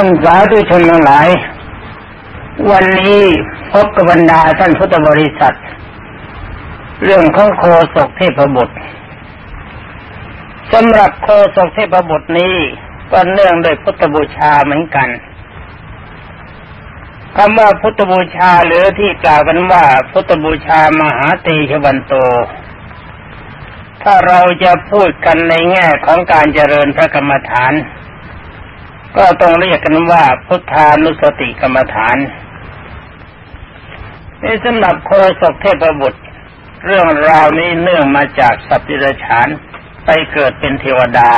ท่านสาธุชนทั้งหลาย วันนี้พบกับบรรดาท่านพุทธบริษัท เรื่องของโคศกเทพบุตรสำหรับโคศกเทพบุตรนี้ก็เนื่องด้วยพุทธบูชาเหมือนกันคำว่าพุทธบูชาหรือที่กล่าวกันว่าพุทธบูชามหาเตชวันโต ถ้าเราจะพูดกันในแง่ของการเจริญพระกรรมฐาน ก็ต้องเรียกกันว่าพุทธานุสติกรรมฐานนี่สำหรับโคศกเทพบุตร เรื่องราวนี้เนื่องมาจากสัพพิรฉานไปเกิดเป็นเทวดา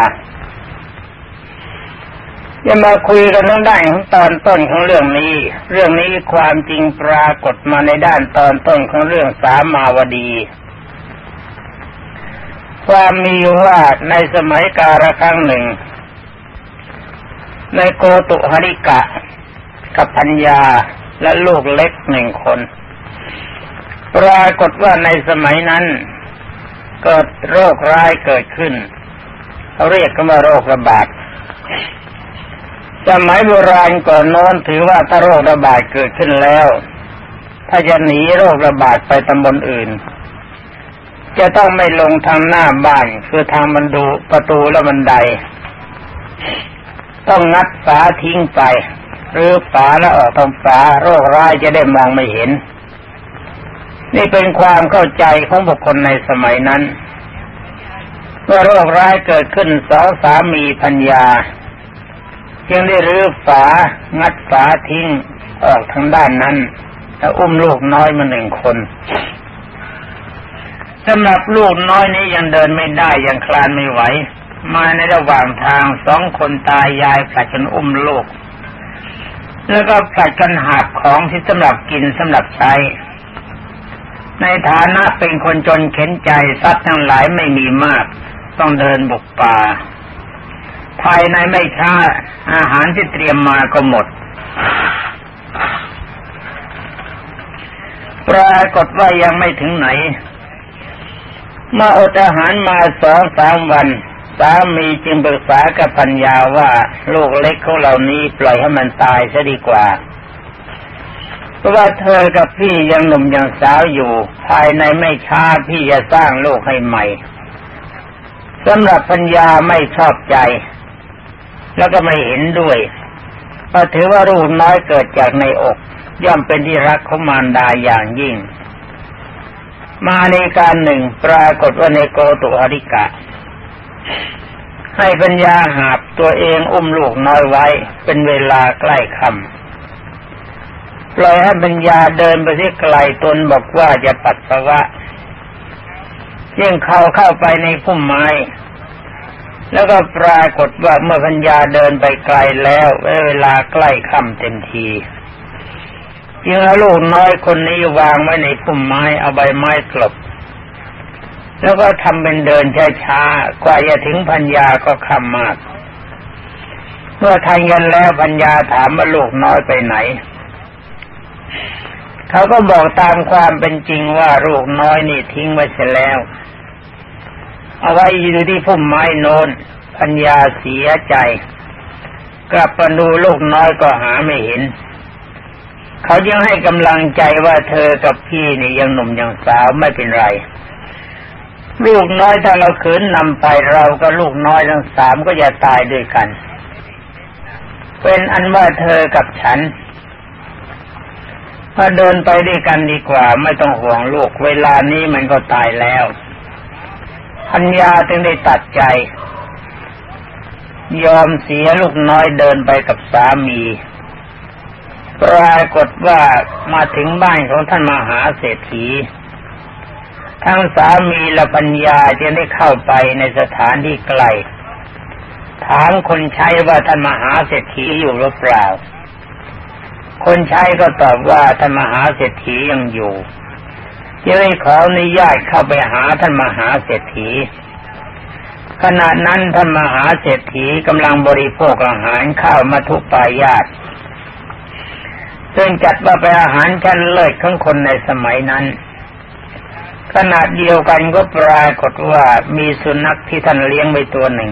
จะมาคุยกันทางด้านของตอนต้นของเรื่องนี้ เรื่องนี้ความจริงปรากฏมาในด้านตอนต้นของเรื่องสามาวดี ความมีว่าในสมัยกาลครั้งหนึ่ง ในโกตุหริกะ กับพัญญาและลูกเล็กหนึ่งคน ปรากฏว่าในสมัยนั้น เกิดโรคร้ายเกิดขึ้นเขาเรียกกันว่าโรคระบาดสมัยโบราณก่อนโน้นถือว่าถ้าโรคระบาดเกิดขึ้นแล้ว ถ้าจะหนีโรคระบาดไปตำบลอื่น จะต้องไม่ลงทางหน้าบ้านคือทางบันดูประตูและบันได ต้องงัดฝาทิ้งไปหรือฝาแล้วออกทางฝาโรคร้ายจะได้มองไม่เห็น นี่เป็นความเข้าใจของบุคคลในสมัยนั้นเมื่อโรคร้ายเกิดขึ้นสองสามีพัญญา จึงได้รื้อฝางัดฝาทิ้งออกทางด้านนั้นแล้วอุ้มลูกน้อยมาหนึ่งคนสำหรับลูกน้อยนี้ยังเดินไม่ได้ยังคลานไม่ไหว มาในระหว่างทางสองคนตายยายผลัดกันอุ้มลูก แล้วก็ผลัดกันหักของที่สำหรับกินสำหรับใช้ ในฐานะเป็นคนจนเข็นใจทรัพย์ทั้งหลายไม่มีมาก ต้องเดินบุกป่า ภายในไม่ช้าอาหารที่เตรียมมาก็หมดปรากฏว่ายังไม่ถึงไหน มาอดอาหารมาสองสามวัน สามีจึงปรึกษากับปัญญาว่าลูกเล็กของเหล่านี้ปล่อยให้มันตายซะดีกว่า เพราะว่าเธอกับพี่ยังหนุ่มยังสาวอยู่ ภายในไม่ช้าพี่จะสร้างลูกให้ใหม่สำหรับปัญญาไม่ชอบใจ แล้วก็ไม่เห็นด้วยเพราะถือว่ารูปน้อยเกิดจากในอก ย่อมเป็นที่รักของมารดาอย่างยิ่ง มาในการหนึ่งปรากฏว่าในโกตุอริกะ ให้ปัญญาหาบตัวเองอุ้มลูกน้อยไว้ เป็นเวลาใกล้คำปล่อยให้ปัญญาเดินไปที่ไกลตนบอกว่าจะปัสสาวะยิ่งเขาเข้าไปในพุ่มไม้ แล้วก็ปรากฏว่าเมื่อพัญญาเดินไปไกลแล้วเวลาใกล้ค่ำเต็มทีจึงเอาลูกน้อยคนนี้วางไว้ในพุ่มไม้เอาใบไม้กลบ แล้วก็ทำเป็นเดินช้าๆ กว่าจะถึงพัญญาก็ค่ำมาก เมื่อทางยันแล้วพัญญาถามว่าลูกน้อยไปไหน เขาก็บอกตามความเป็นจริงว่าลูกน้อยนี่ทิ้งไว้เสียแล้ว เอาไว้อยู่ที่พุ่มไม้โนนปัญญาเสียใจ กลับมาดูลูกน้อยก็หาไม่เห็น เขายังให้กำลังใจว่าเธอกับพี่นี่ยังหนุ่มยังสาวไม่เป็นไร ลูกน้อยถ้าเราขืนนำไปเราก็ลูกน้อยทั้งสามก็จะตายด้วยกัน เป็นอันว่าเธอกับฉันมาเดินไปด้วยกันดีกว่า ไม่ต้องห่วงลูกเวลานี้มันก็ตายแล้วพัญญาจึงได้ตัดใจ ยอมเสียลูกน้อยเดินไปกับสามีปรากฏว่ามาถึงบ้านของท่านมหาเศรษฐี ทั้งสามีและปัญญาจึงได้เข้าไปในสถานที่ไกล ถามคนใช้ว่าท่านมหาเศรษฐีอยู่หรือเปล่า คนใช้ก็ตอบว่าท่านมหาเศรษฐียังอยู่จึงได้ขออนุญาตเข้าไปหาท่านมหาเศรษฐีขณะนั้นท่านมหาเศรษฐีกำลังบริโภคอาหารข้าวมาทุปายาตซึ่งจัดว่าเป็นอาหารชั้นเลิศของคนในสมัยนั้น ขณะเดียวกันก็ปรากฏว่ามีสุนัขที่ท่านเลี้ยงไว้ตัวหนึ่ง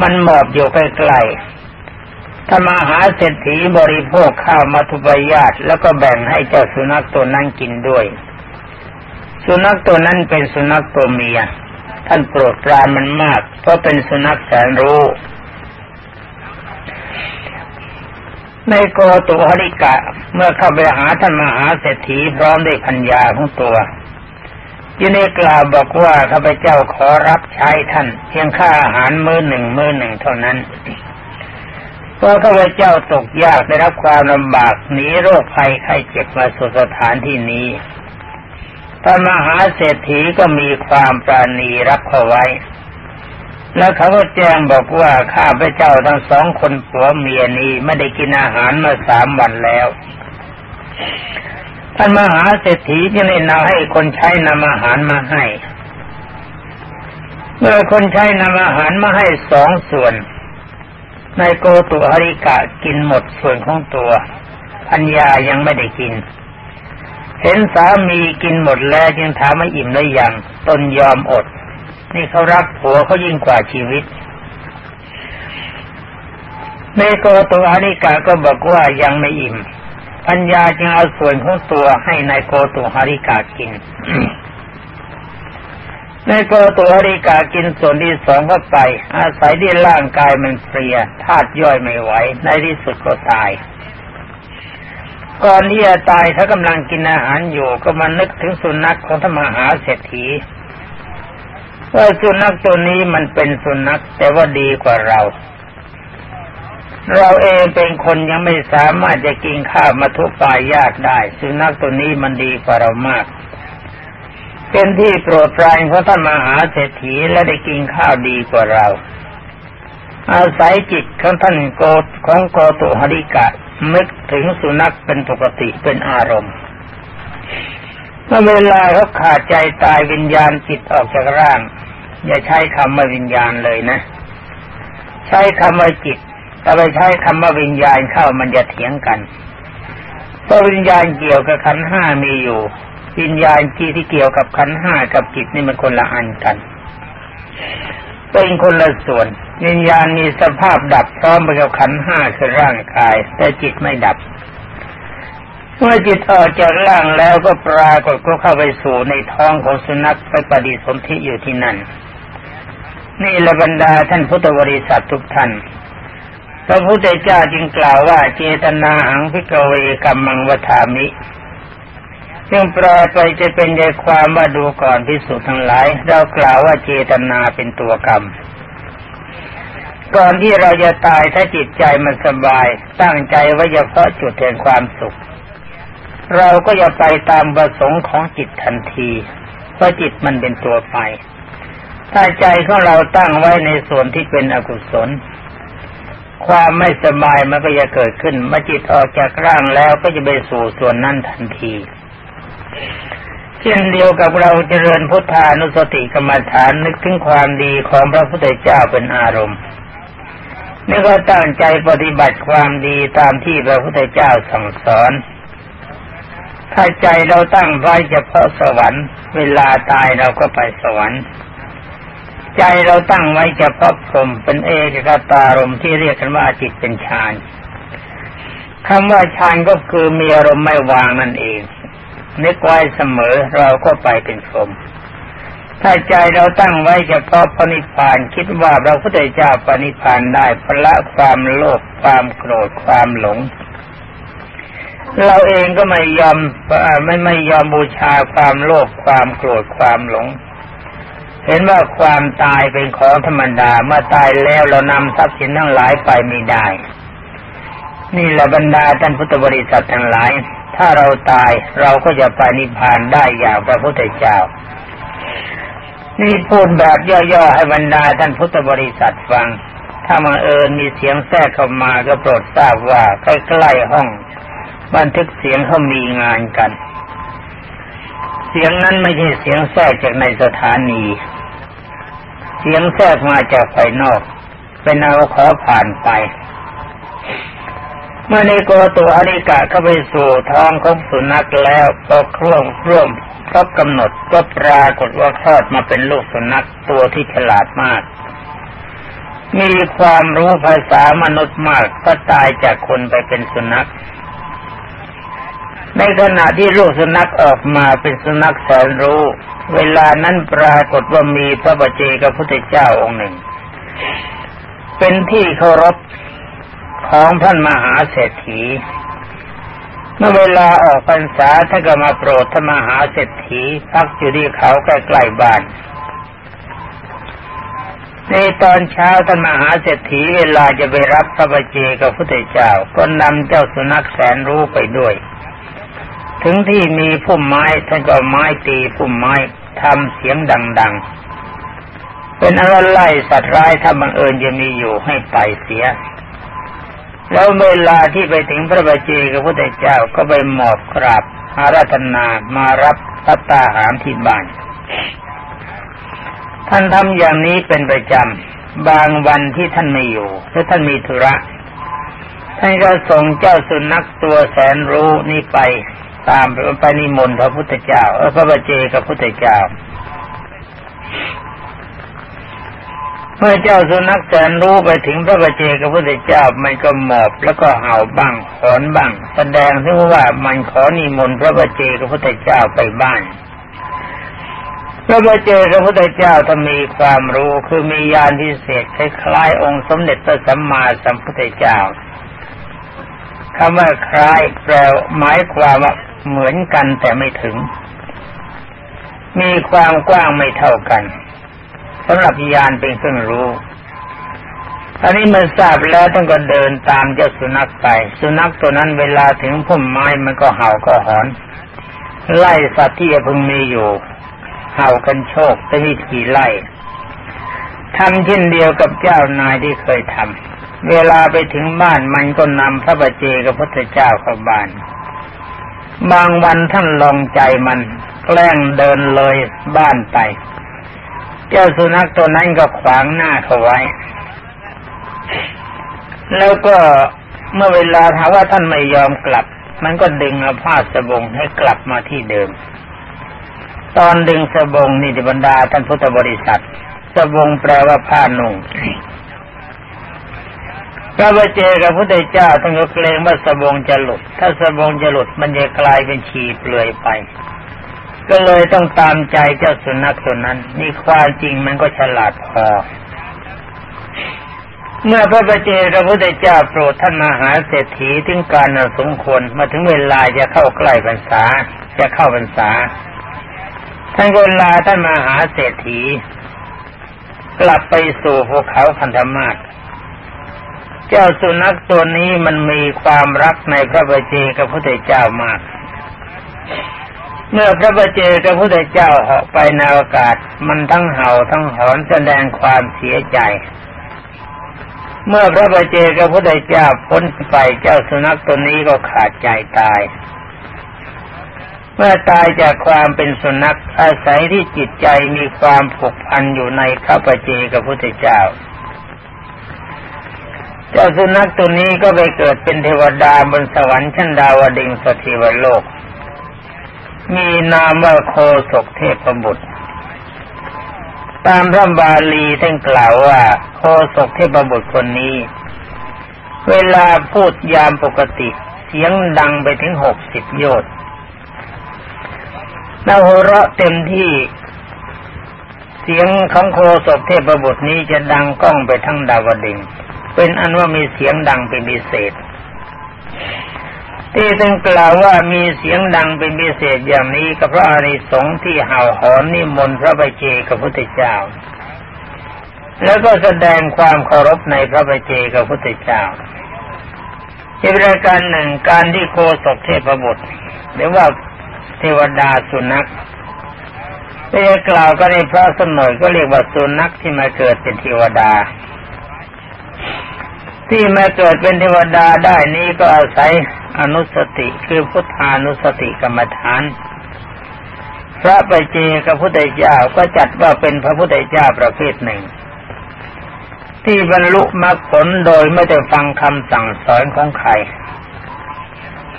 มันหมอบอยู่ใกล้ๆถ้ามาหาเศรษฐีบริโภคข้าวมัทุปยาตแล้วก็แบ่งให้เจ้าสุนัขตัวนั้นกินด้วย สุนัขตัวนั้นเป็นสุนัขตัวเมีย ท่านโปรดปรานมันมาก เพราะเป็นสุนัขแสนรู้ในโกตุหริกะ เมื่อเข้าไปหาท่านมหาเศรษฐีพร้อมด้วยพัญญาของตัว ยินไดีกล่าวบอกว่าข้าพเจ้าขอรับใช้ท่าน เพียงค่าอาหารมื้อหนึ่งมื้อหนึ่งเท่านั้นเพราะข้าพเจ้าตกยากได้รับความลำบากหนีโรคภัยไข้เจ็บมาสู่สถานที่นี้พระมหาเศรษฐีก็มีความปราณีรับเขาไว้ แล้วเขาก็แจ้งบอกว่าข้าพเจ้าทั้งสองคนผัวเมียนี้ไม่ได้กินอาหารมาสามวันแล้ว ท่านมหาเศรษฐีจึงได้นำให้คนใช้นำอาหารมาให้ เมื่อคนใช้นำอาหารมาให้สองส่วนนายโกตุหริกะกินหมดส่วนของตัวพัญญายังไม่ได้กิน เห็นสามีกินหมดแล้วจึงถามว่าอิ่มหรือยังตนยอมอด นี่เขารักผัวเขายิ่งกว่าชีวิตนายโกตุหริกะก็บอกว่ายังไม่อิ่ม ปัญญาจึงเอาส่วนของตัวให้ในายโกตุหาริกากิน ในโกตุหาริกากินส่วนที่สองเข้าไป อาศัยที่ร่างกายมันเปรียธาตุย่อยไม่ไหว ในที่สุดก็ตายก่อนที่จะตายถ้ากำลังกินอาหารอยู่ ก็มานึกถึงสุนัขของธรรมหาเศรษฐีว่าสุนัขตัวนี้มันเป็นสุนัขแต่ว่าดีกว่าเรา เราเองเป็นคนยังไม่สามารถจะกินข้าวมาทุกปายยากได้สุนัขตัวนี้มันดีกว่าเรามาก เป็นที่โปรดปรานของท่านมหาเศรษฐีและได้กินข้าวดีกว่าเรา อาศัยจิตของท่านโกของโกตุหริกะนึกถึงสุนัขเป็นปกติเป็นอารมณ์เมื่อเวลาเขาขาดใจตายวิญญาณจิตออกจากร่าง อย่าใช้คำว่าวิญญาณเลยนะ ใช้คำว่าจิต ถ้าไปใช้คำว่าวิญญาณเข้ามันจะเถียงกันเพราะวิญญาณเกี่ยวกับขันห้ามีอยู่ วิญญาณที่ที่เกี่ยวกับขันห้ากับจิตนี่มันคนละอันกัน เป็นคนละส่วน วิญญาณมีสภาพดับพร้อมไปกับขันห้าคือร่างกาย แต่จิตไม่ดับ เมื่อจิตออกจากร่างแล้วก็ปรากฏก็เข้าไปสู่ในท้องของสุนัขไปปฏิสนธิอยู่ที่นั่น นี่ละบรรดาท่านพุทธบริษัททุกท่าน พระพุทธเจ้าจึงกล่าวว่าเจตนาหังพิกเวกัมมังวทามิ ซึ่งแปลไปจะเป็นใจความว่าดูก่อนพิสูจน์ทั้งหลาย เรากล่าวว่าเจตนาเป็นตัวกรรม ก่อนที่เราจะตายถ้าจิตใจมันสบาย ตั้งใจไว่าจะเพาะจุดแห่งความสุข เราก็จะไปตามประสงค์ของจิตทันที เพราะจิตมันเป็นตัวไป ถ้าใจของเราตั้งไว้ในส่วนที่เป็นอกุศล ความไม่สบายมันก็จะเกิดขึ้นเมื่อจิตออกจากร่างแล้วก็จะไปสู่ส่วนนั้นทันทีเช่นเดียวกับเราเจริญพุทธานุสติกรรมฐานนึกถึงความดีของพระพุทธเจ้าเป็นอารมณ์นี่ก็ตั้งใจปฏิบัติความดีตามที่พระพุทธเจ้าสั่งสอน ถ้าใจเราตั้งไว้เฉพาะสวรรค์ เวลาตายเราก็ไปสวรรค์ ใจเราตั้งไว้เฉพาะพรมเป็นเอกคตารมที่เรียกกันว่าจิตเป็นฌานคำว่าฌานก็คือมีอารมณ์ไม่วางนั่นเองนึกไว้เสมอเราก็ไปเป็นพรมถ้าใจเราตั้งไว้เฉพาะพระนิพพานคิดว่าเราพุทธเจ้าปณิพานได้พละความโลภความโกรธความหลง เราเองก็ไม่ยอมไม่ไม่ยอมบูชาความโลภความโกรธความหลง เห็นว่าความตายเป็นของธรรมดาเมื่อตายแล้วเรานำทรัพย์สินทั้งหลายไปไม่ได้ นี่แหละบรรดาท่านพุทธบริษัททั้งหลาย ถ้าเราตายเราก็จะไปนิพพานได้อย่างพระพุทธเจ้า นี่พูดแบบย่อๆให้บรรดาท่านพุทธบริษัทฟัง ถ้ามาเอิญมีเสียงแทรกเข้ามาก็โปรดทราบว่าใกล้ๆห้อง บันทึกเสียงเขามีงานกัน เสียงนั้นไม่ใช่เสียงแทรกจากในสถานี สียงแทรกมาจากภายนอกเป็นเอาขอผ่านไป เมื่อในโกตัวอริกะเข้าไปสู่ท้องของสุนัขแล้วพอคร่วมร่วมครบกำหนดก็ปรากฏว่าคลอดมาเป็นลูกสุนัขตัวที่ฉลาดมาก มีความรู้ภาษามนุษย์มากก็ตายจากคนไปเป็นสุนัข ในขณะที่ลูกสุนัขออกมาเป็นสุนัขแสนรู้ เวลานั้นปรากฏว่ามีพระบัจเจกับพุทธเจ้าองค์หนึ่ง เป็นที่เคารพของท่านมหาเศรษฐี เมื่อเวลาออกพรรษาท่านก็มาโปรดท่านมหาเศรษฐีพักอยู่ที่เขาใกล้ๆบ้าน ในตอนเช้าท่านมหาเศรษฐีเวลาจะไปรับพระบัจเจกับพระเจ้า ก็นำเจ้าสุนัขแสนรู้ไปด้วย ถึงที่มีพุ่มไม้ท่านก็ไม้ตีพุ่มไม้ทำเสียงดัง ๆ เป็นอะไรไล่สัตว์ร้ายถ้าบังเอิญจะมีอยู่ให้ไปเสีย แล้วเวลาที่ไปถึงพระบัจเจกับพระเจ้าก็ไปหมอบกราบอาราธนามารับพัตตาหารที่บ้าน ท่านทำอย่างนี้เป็นประจำ บางวันที่ท่านไม่อยู่หรือท่านมีธุระท่านก็ส่งเจ้าสุนัขตัวแสนรู้นี่ไป ตามไปนิมนต์พระพุทธเจ้าเออพระบาเจกับพุทธเจ้าเมื่อเจ้าสุนัขแสนรู้ไปถึงพระบาเจกับพุทธเจ้ามันก็หมอบแล้วก็เห่าบ้างขอนบ้าง แสดงถึงว่ามันขอนิมนต์พระบาเจกับพุทธเจ้าไปบ้านเราไปเจอพระพุทธเจ้าถ้ามีความรู้คือมีญาณพิเศษคล้ายๆองค์สมเด็จพระสัมมาสัมพุทธเจ้าคำว่าคล้ายแปลหมายความว่า เหมือนกันแต่ไม่ถึง มีความกว้างไม่เท่ากันสำหรับญาณเป็นเครื่องรู้อันนี้มันทราบแล้วต้องก็เดินตามเจ้าสุนัขไป สุนัขตัวนั้นเวลาถึงพุ่มไม้มันก็เห่าก็หอน ไล่สัตว์ที่จะพึงมีอยู่ เห่ากันโชคจะมีขี่ไล่ทำเช่นเดียวกับเจ้านายที่เคยทำเวลาไปถึงบ้านมันก็นำพระบัจเจกับพระเจ้าเข้าบ้าน บางวันท่านลองใจมันแกล้งเดินเลยบ้านไป เจ้าสุนัขตัวนั้นก็ขวางหน้าเขาไว้ แล้วก็เมื่อเวลาถามว่าท่านไม่ยอมกลับ มันก็ดึงเอาผ้าสบงให้กลับมาที่เดิม ตอนดึงสบงนี่บรรดาท่านพุทธบริษัท สบงแปลว่าผ้านุ่ง พระบเจกับพระเจ้าท่านก็เกรงว่าสบงจะหลุด ถ้าสบงจะหลุดมันจะกลายเป็นชีเปลือยไป ก็เลยต้องตามใจเจ้าสุนัขตัวนั้น นี่ความจริงมันก็ฉลาดพอ เมื่อพระบเจกับพระเจ้าโปรดท่านมหาเศรษฐีถึงการสมควรมาถึงเวลาจะเข้าใกล้พรรษา จะเข้าพรรษา ท่านก็ลาท่านมาหาเศรษฐี กลับไปสู่ภูเขาพันธมาศ เจ้าสุนัขตัวนี้มันมีความรักในพระบัจเจกับพระเจ้ามาก เมื่อพระบัจเจกับพระเจ้าเหาะไปในอากาศ มันทั้งเห่าทั้งหอนแสดงความเสียใจ เมื่อพระบัจเจกับพระเจ้าพ้นไปเจ้าสุนัขตัวนี้ก็ขาดใจตาย เมื่อตายจากความเป็นสุนัขอาศัยที่จิตใจมีความผูกพันอยู่ในข้าพเจกับพุทธเจ้า เจ้าสุนัขตัวนี้ก็ไปเกิดเป็นเทวดาบนสวรรค์ชั้นดาวดึงสถิวโลก มีนามว่าโคศกเทพบุตร ตามพระบาลีท่านกล่าวว่า โคศกเทพบุตรคนนี้ เวลาพูดยามปกติเสียงดังไปถึงหกสิบโยชน์แล้วหัวเราะเต็มที่เสียงของโคศกเทพบุตรนี้จะดังก้องไปทั้งดาวดึง เป็นอันว่ามีเสียงดังเป็นพิเศษ ที่ท่านกล่าวว่ามีเสียงดังเป็นพิเศษอย่างนี้ก็เพราะอานิสงส์ที่เห่าหอนนิมนต์พระบเจกับพุทธเจ้า แล้วก็แสดงความเคารพในพระบเจกับพุทธเจ้าอีกประการหนึ่งการที่โคศกเทพบุตรหรือว่าเทวดาสุนัขไม่ได้กล่าวก็ในพระสมยก็เรียกว่าสุนัขที่มาเกิดเป็นเทวดา ที่มาเกิดเป็นเทวดาได้นี้ก็อาศัยอนุสติคือพุทธานุสติกรรมฐาน พระปเจกับพุทธเจ้าก็จัดว่าเป็นพระพุทธเจ้าประเภทหนึ่ง ที่บรรลุมรรคผลโดยไม่ได้ฟังคำสั่งสอนของใคร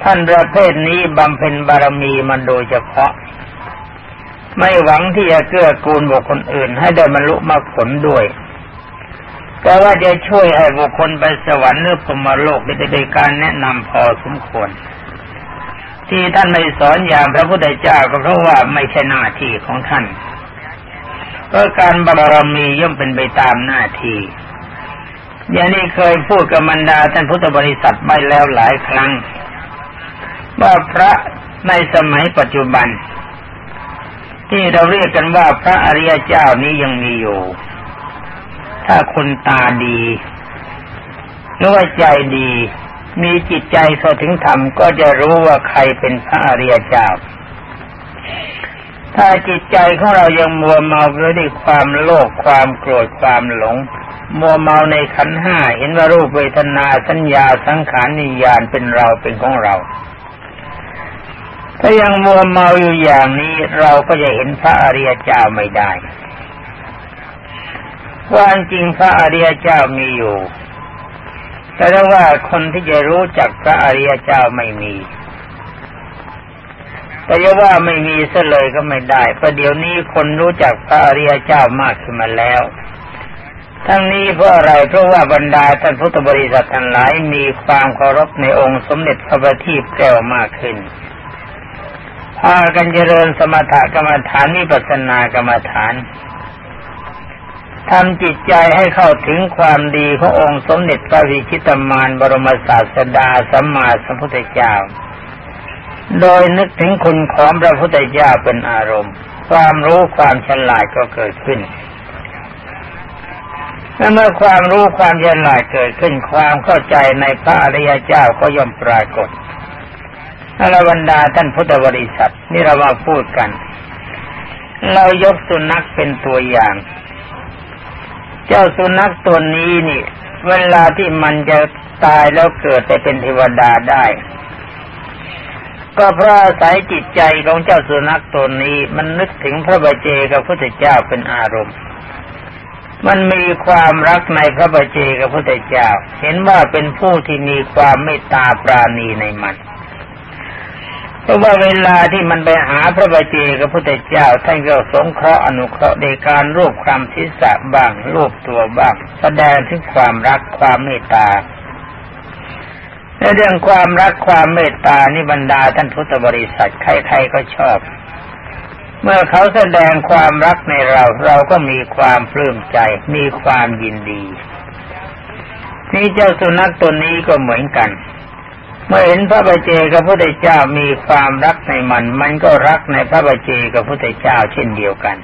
ท่านประเภทนี้บำเพ็ญบารมีมันโดยเฉพาะ ไม่หวังที่จะเกื้อกูลบุคคลอื่นให้ได้บรรลุมรรคผลด้วย ก็ว่าจะช่วยให้บุคคลไปสวรรค์หรือพรมโลกได้โดการแนะนำพอสมควร ที่ท่านไม่สอนอย่างพระพุทธเจ้าก็เพราะว่าไม่ใช่หน้าที่ของท่านเพราะการบารมีย่อมเป็นไปตามหน้าที่อย่างนี้เคยพูดกับบรรดาท่านพุทธบริษัทไปแล้วหลายครั้ง ว่าพระในสมัยปัจจุบัน ที่เราเรียกกันว่าพระอริยเจ้านี้ยังมีอยู่ ถ้าคนตาดีหรือว่าใจดี มีจิตใจเข้าถึงธรรมก็จะรู้ว่าใครเป็นพระอริยเจ้า ถ้าจิตใจของเรายังมัวเมาไปด้วยความโลภความโกรธความหลง มัวเมาในขันห้าเห็นว่ารูปเวทนาสัญญาสังขารนิยานเป็นเราเป็นของเราถ้ายังมัวเมาอยู่อย่างนี้เราก็จะเห็นพระอริยเจ้าไม่ได้ ความจริงพระอริยเจ้ามีอยู่ แต่ว่าคนที่จะรู้จักพระอริยเจ้าไม่มี แต่จะว่าไม่มีซะเลยก็ไม่ได้เพราะเดี๋ยวนี้คนรู้จักพระอริยเจ้ามากขึ้นมาแล้ว ทั้งนี้เพราะอะไรเพราะว่าบรรดาท่านพุทธบริษัททั้งหลายมีความเคารพในองค์สมเด็จพระบัณฑิตแก้วมากขึ้นพากันเจริญสมถกรรมฐานวิปัสสนากรรมฐาน ทำจิตใจให้เข้าถึงความดีขององค์สมเด็จพระวิชิตมานบรมศาสดาสัมมาสัมพุทธเจ้า โดยนึกถึงคุณของพระพุทธเจ้าเป็นอารมณ์ ความรู้ความฉลาดก็เกิดขึ้นและเมื่อความรู้ความฉลาดเกิดขึ้นความเข้าใจในพระอริยเจ้าก็ย่อมปรากฏอรบรรดาท่านพุทธบริษัทนี่เรามาพูดกัน เรายกสุนัขเป็นตัวอย่าง เจ้าสุนัขตัวนี้นี่ เวลาที่มันจะตายแล้วเกิดไปเป็นเทวดาได้ ก็เพราะอาศัยจิตใจของเจ้าสุนัขตัวนี้ มันนึกถึงพระบาเจกับพระพุทธเจ้าเป็นอารมณ์ มันมีความรักในพระบัจเจกับพระพุทธเจ้า เห็นว่าเป็นผู้ที่มีความเมตตาปราณีในมัน เพราะว่าเวลาที่มันไปหาพระบัจเจกับพระเจ้าท่านก็สงเคราะห์อนุเคราะห์ในการรูปคำทิศะบ้างรูปตัวบ้างแสดงถึงความรักความเมตตาในเรื่องความรักความเมตตานี่บรรดาท่านพุทธบริษัทใครๆก็ชอบ เมื่อเขาแสดงความรักในเราเราก็มีความปลื้มใจ มีความยินดีนี่เจ้าสุนัขตัวนี้ก็เหมือนกัน เมื่อเห็นพระบาเจกับพระพุทธเจ้ามีความรักในมัน มันก็รักในพระบาเจกับพระพุทธเจ้าเช่นเดียวกัน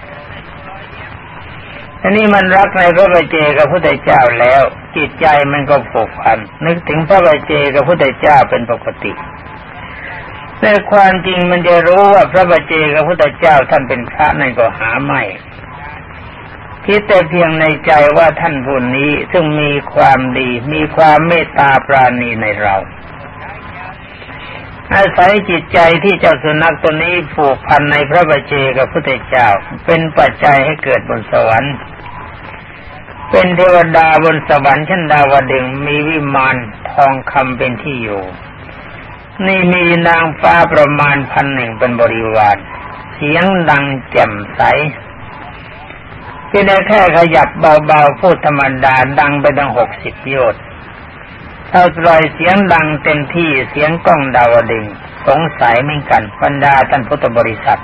อันนี้มันรักในพระบาเจกับพระพุทธเจ้าแล้ว จิตใจมันก็ผูกพัน นึกถึงพระบาเจกับพระพุทธเจ้าเป็นปกติแต่ความจริงมันจะรู้ว่าพระบัจเจกับพระพุทธเจ้าท่านเป็นพระนั่นก็หาไม่คิดแต่เพียงในใจว่าท่านผู้นี้ซึ่งมีความดี มีความเมตตาปราณีในเรา อาศัยจิตใจที่เจ้าสุนัขตัวนี้ผูกพันในพระบัจเจกับพระเจ้า เป็นปัจจัยให้เกิดบนสวรรค์ เป็นเทวดาบนสวรรค์ชั้นดาวดึงมีวิมานทองคำเป็นที่อยู่ นี่มีนางฟ้าประมาณพันหนึ่งเป็นบริวาร เสียงดังแจ่มใสที่ได้แค่ขยับเบาๆพูดธรรมดาดังไปตั้งหกสิบโยชน์ ถ้าปล่อยเสียงดังเต็มที่เสียงกล้องดาวดึง สงสัยเหมือนกันบรรดาท่านพุทธบริษัท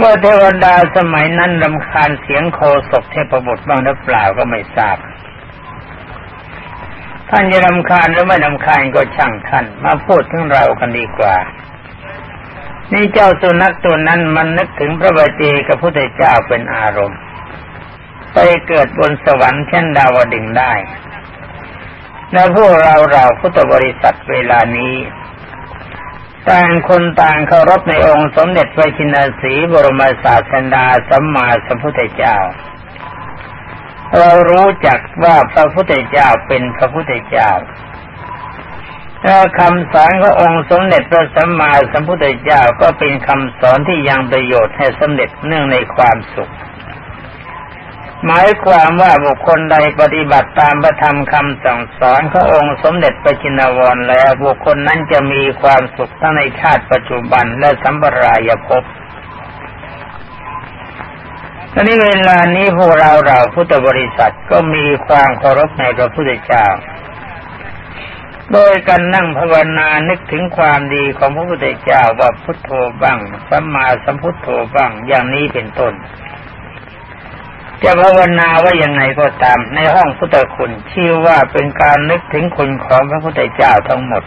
ว่าเทวดาสมัยนั้นรำคาญเสียงโคศกเทพบุตรบ้างหรือเปล่าก็ไม่ทราบ ท่านจะรำคาญหรือไม่รำคาญก็ช่างท่าน มาพูดถึงเรากันดีกว่า นี่เจ้าสุนัขตัวนั้นมันนึกถึงพระบาเจกับพระพุทธเจ้าเป็นอารมณ์ ไปเกิดบนสวรรค์เช่นดาวดึงได้ และพวกเราเราพุทธบริษัทเวลานี้ ต่างคนต่างเคารพในองค์สมเด็จพระชินสีบรมศาสดาสัมมาสัมพุทธเจ้า เรารู้จักว่าพระพุทธเจ้าเป็นพระพุทธเจ้าถ้าคำสอนขององค์สมเด็จพระสัมมาสัมพุทธเจ้าก็เป็นคำสอนที่ยังประโยชน์ให้สำเร็จเนื่องในความสุข หมายความว่าบุคคลใดปฏิบัติตามพระธรรมคำสั่งสอนขององค์สมเด็จพระจินวรแล้วบุคคลนั้นจะมีความสุขทั้งในชาติปัจจุบันและสัมปรายภพอนนี้เวลานี้พวกเราเราพุทธบริษัทก็มีความเคารพในพระพุทธเจ้า โดยการนั่งภาวนานึกถึงความดีของพระพุทธเจ้าว่าพุทโธบ้างสัมมาสัมพุทโธบ้างอย่างนี้เป็นต้น จะภาวนาว่ายังไงก็ตาม ในห้องพุทธคุณชื่อว่าเป็นการนึกถึงคุณของพระพุทธเจ้าทั้งหมด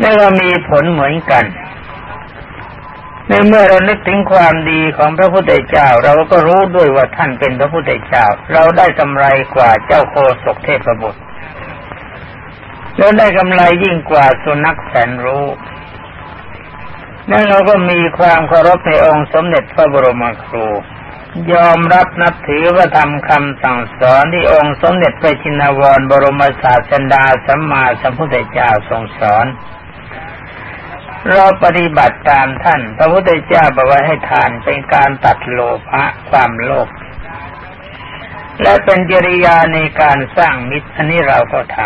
นี่ก็มีผลเหมือนกัน ในเมื่อเรานึกถึงความดีของพระพุทธเจ้า เราก็รู้ด้วยว่าท่านเป็นพระพุทธเจ้า เราได้กำไรกว่าเจ้าโคศกเทพบุตรเราได้กำไรยิ่งกว่าสุนัขแสนรู้นั้นเราก็มีความเคารพในองค์สมเด็จพระบรมครู ยอมรับนับถือว่าทำคำสั่งสอนที่องค์สมเด็จพระจินวรบรมศาสดาสัมมาสัมพุทธเจ้าทรงสอน เราปฏิบัติตามท่าน พระพุทธเจ้าบอกว่าให้ทานเป็นการตัดโลภะความโลภและเป็นจริยาในการสร้างมิตรอันนี้เราก็ท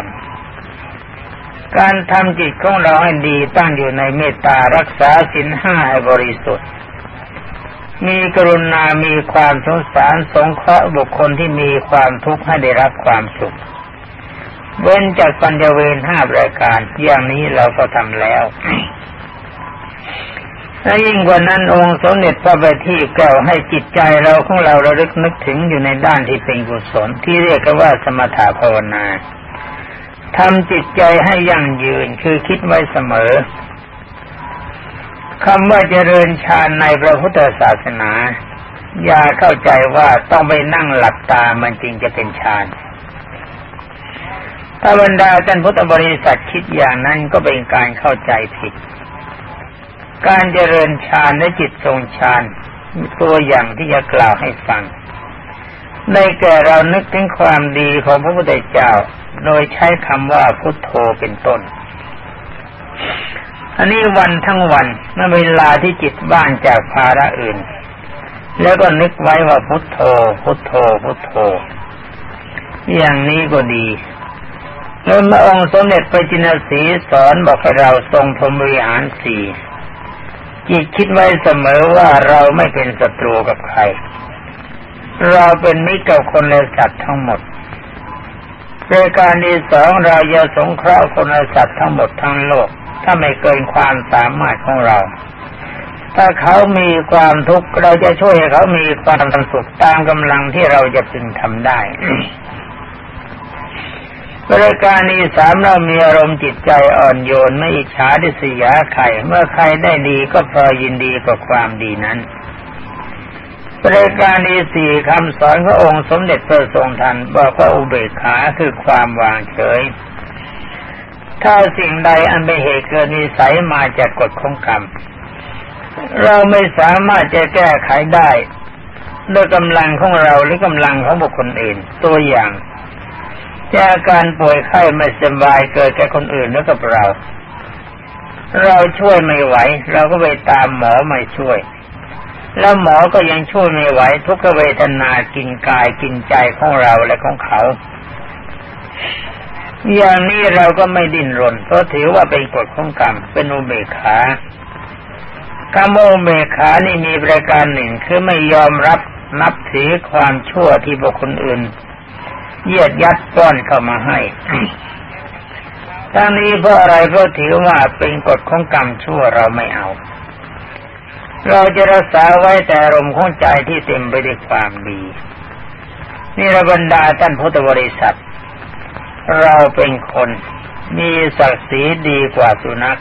ำการทำจิตของเราให้ดีตั้งอยู่ในเมตตารักษาสินห้าให้บริสุทธิ์ มีกรุณามีความสงสารสงเคราะห์บุคคลที่มีความทุกข์ให้ได้รับความสุข เว้นจากปัญญเวรห้าประการ อย่างนี้เราก็ทำแล้วและยิ่งกว่านั้นองค์สมเด็จพระบัณฑิตแก้วให้จิตใจเราของเราเระลึกนึกถึงอยู่ในด้านที่เป็นกุศลที่เรียกกันว่าสมถะภาวนาทำจิตใจให้ยั่งยืนคือคิดไว้เสมอ คำว่าเจริญฌานในพระพุทธศาสนา อย่าเข้าใจว่าต้องไปนั่งหลับตามันจริงจะเป็นฌานถ้าบรรดาท่านพุทธบริษัทคิดอย่างนั้นก็เป็นการเข้าใจผิด การเจริญฌานและจิตทรงฌานตัวอย่างที่จะกล่าวให้ฟัง ในแก่เรานึกถึงความดีของพระพุทธเจ้า โดยใช้คำว่าพุทโธเป็นต้น อันนี้วันทั้งวันเมื่อเวลาที่จิตบ้านจากภาระอื่น แล้วก็นึกไว้ว่าพุทโธ พุทโธ พุทโธ อย่างนี้ก็ดีแล้วพระองค์สมเด็จพระจินสีสอนบอกให้เราทรงพรมวิหารสี่จิตคิดไว้เสมอว่าเราไม่เป็นศัตรูกับใคร เราเป็นมิตรกับคนและสัตว์ทั้งหมดโดยการที่สองเราจะสงเคราะห์คนและสัตว์ทั้งหมดทั้งโลก ถ้าไม่เกินความสามารถของเรา ถ้าเขามีความทุกข์เราจะช่วยให้เขามีความสุขตามกำลังที่เราจะพึงทำได้บริการนี้สามเรามีอารมณ์จิตใจอ่อนโยนไม่อิจฉาดิสยาใครเมื่อใครได้ดีก็พอยินดีกับความดีนั้นบริการนี้สี่คำสอนขององค์สมเด็จพระทรงทันบอกว่าอุเบกขาคือความวางเฉย ถ้าสิ่งใดอันเป็นเหตุเกิดนิสัยมาจากกฎของกรรม เราไม่สามารถจะแก้ไขได้ด้วยกำลังของเราหรือกำลังของบุคคลอื่น ตัวอย่างจะอาการป่วยไข้ไม่สบายเกิดแก่คนอื่นแล้วกับเรา เราช่วยไม่ไหว เราก็ไปตามหมอม่ช่วย แล้วหมอก็ยังช่วยไม่ไหว ทุกขเวทนากินกายกินใจของเราและของเขา อย่างนี้เราก็ไม่ดิ้นรนเพราะถือว่าเป็นกฎของกรรมเป็นอุเบกขาคำว่าอุเบกขานี่มีประการหนึ่งคือไม่ยอมรับนับถือความชั่วที่บุคคลอื่นเยียดยัดป้อนเข้ามาให้ทั้งนี้เพราะอะไรเพราะถือว่าเป็นกฎของกรรมชั่วเราไม่เอา เราจะรักษาไว้แต่อารมณ์ของใจที่เต็มไปด้วยความดี นี่ระบรรดาท่านพุทธบริษัท เราเป็นคนมีศักดิ์ศรีดีกว่าสุนัข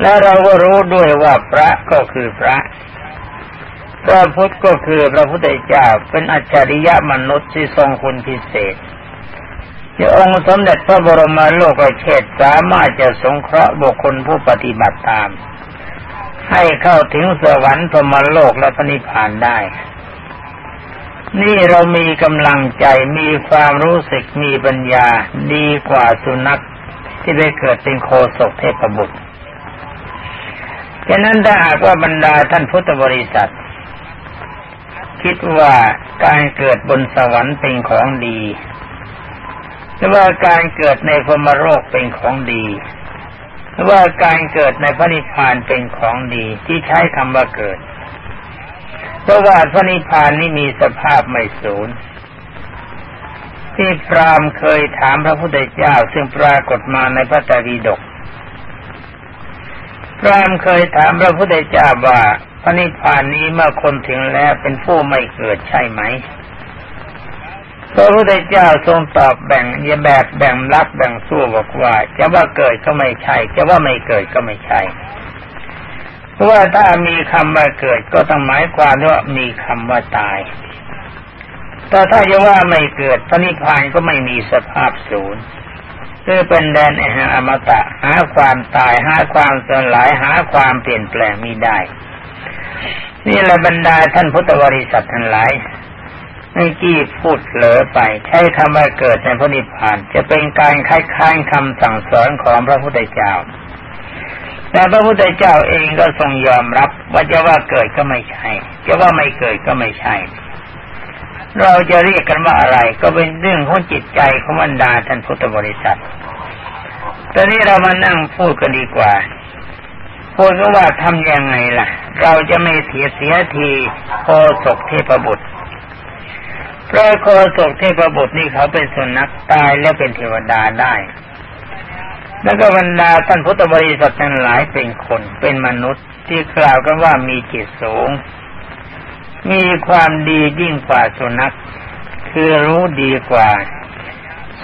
และเราก็รู้ด้วยว่าพระก็คือพระพระพุทธก็คือพระพุทธเจ้าเป็นอัจฉริยะมนุษย์ที่ทรงคุณพิเศษที่องค์สมเด็จพระบรมโลกเชษสามารถจะสงเคราะห์บุคคลผู้ปฏิบัติตาม ให้เข้าถึงสวรรค์พรมโลกและพระนิพพานได้ นี่เรามีกำลังใจมีความรู้สึกมีปัญญาดีกว่าสุนัขที่ได้เกิดเป็นโคศกเทพบุตรฉะนั้นถ้าหากว่าบรรดาท่านพุทธบริษัท คิดว่าการเกิดบนสวรรค์เป็นของดีหรือว่าการเกิดในพมโรคเป็นของดีหรือว่าการเกิดในพระนิพพานเป็นของดีที่ใช้คำว่าเกิด เพราะว่าพระนิพพานนี่มีสภาพไม่สูญที่พรามเคยถามพระพุทธเจ้าซึ่งปรากฏมาในพระตรีดกพรามเคยถามพระพุทธเจ้าว่าพระนิพพานนี้เมื่อคนถึงแล้วเป็นผู้ไม่เกิดใช่ไหม พระพุทธเจ้าทรงตอบแบ่งยแบบแบ่งรับแบ่งสู้บอกว่า จะว่าเกิดก็ไม่ใช่ จะว่าไม่เกิดก็ไม่ใช่ เพราะว่าถ้ามีคำว่าเกิดก็ต้องหมายความว่ามีคำว่าตาย แต่ถ้าจะว่าไม่เกิดพระนิพพานก็ไม่มีสภาพศูนย์คือเป็นแดนแห่งอมตะหาความตายหาความสลายหาความเปลี่ยนแปลงมิได้ นี่แหละบรรดาท่านพุทธบริษัททั้งหลายเมื่อกี้พูดเหลอไป ใช้คำว่าเกิดในพระนิพพาน จะเป็นการค้านคำสั่งสอนของพระพุทธเจ้า แต่พระพุทธเจ้าเองก็ทรงยอมรับ ว่าจะว่าเกิดก็ไม่ใช่ จะว่าไม่เกิดก็ไม่ใช่ เราจะเรียกกันว่าอะไร ก็เป็นเรื่องของจิตใจของบรรดาท่านพุทธบริษัทตอนนี้เรามานั่งพูดกันดีกว่าพูดก็ว่าทำยังไงล่ะ เราจะไม่เสียเสียทีโคศกเทพบุตรพระโคศกเทพบุตรนี่เขาเป็นสุนัขตายแล้วเป็นเทวดาได้ แล้วก็บรรดาท่านพุทธบริษัททั้งหลายเป็นคนเป็นมนุษย์ที่กล่าวกันว่ามีจิตสูง มีความดียิ่งกว่าสุนัข คือรู้ดีกว่า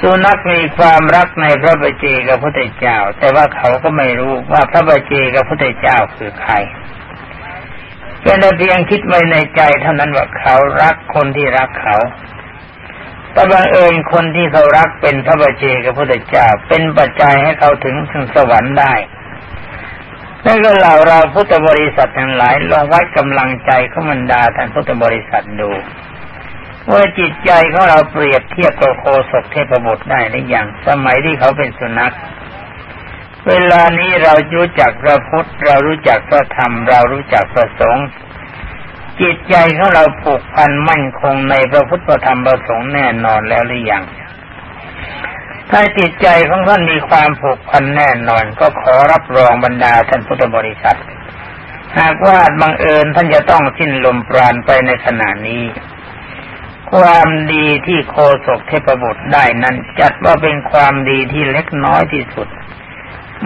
สุนัขมีความรักในพระบัจเจกับพระเจ้า แต่ว่าเขาก็ไม่รู้ว่าพระบัจเจกับพระเจ้าคือใครเป็นเพียงคิดไว้ในใจเท่านั้นว่าเขารักคนที่รักเขา แต่บังเอิญคนที่เขารักเป็นพระบัจเจกับพระเจ้าเป็นปัจจัยให้เขาถึงถึงสวรรค์ได้นั่นก็เหล่าเราพุทธบริษัททั้งหลายลองวัดกำลังใจของบรรดาท่านพุทธบริษัทดูว่าจิตใจของเราเปรียบเทียบกับโคศกเทพบุตรได้หรือยังสมัยที่เขาเป็นสุนัข เวลานี้เรารู้จักพระพุทธเรารู้จักพระธรรม เรารู้จักพระสงฆ์ จิตใจของเราผูกพันมั่นคงในพระพุทธธรรมประสงค์แน่นอนแล้วหรือยัง ถ้าจิตใจของท่านมีความผูกพันแน่นอน ก็ขอรับรองบรรดาท่านพุทธบริษัท หากว่าบังเอิญท่านจะต้องสิ้นลมปราณไปในขณะนี้ ความดีที่โคศกเทพบุตรได้นั้น จัดว่าเป็นความดีที่เล็กน้อยที่สุด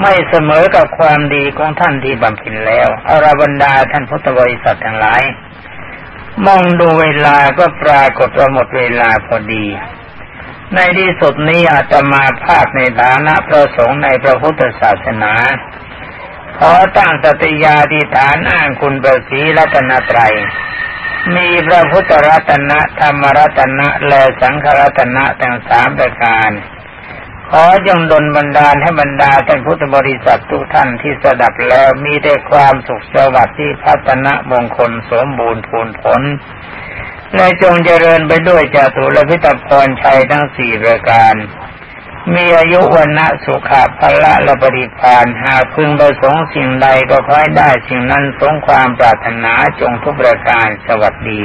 ไม่เสมอกับความดีของท่านที่บำเพ็ญแล้วอาราบรรดาท่านพุทธบริษัททั้งหลาย มองดูเวลาก็ปรากฏว่าหมดเวลาพอดี ในที่สุดนี้อาตมาภาคในฐานะพระสงฆ์ในพระพุทธศาสนาขอตั้งสติยาธิฐานอ้างคุณประสีรัตนตรัย มีพระพุทธรัตนะธรรมรัตนะและสังฆรัตนะทั้งสามประการ ขอจงดลบันดาลให้บรรดาท่านพุทธบริษัททุกท่านที่สดับแล้วมีแต่ความสุขสวัสดิ์ที่พัฒนะมงคลสมบูรณ์ผลผล และจงเจริญไปด้วยจตุรพิตพรชัยทั้งสี่ประการ มีอายุวันนะสุขะพละและปริพานหากพึงประสงค์สิ่งใดก็ค่อยได้สิ่งนั้นสงความปรารถนาจงทุกประการสวัสดี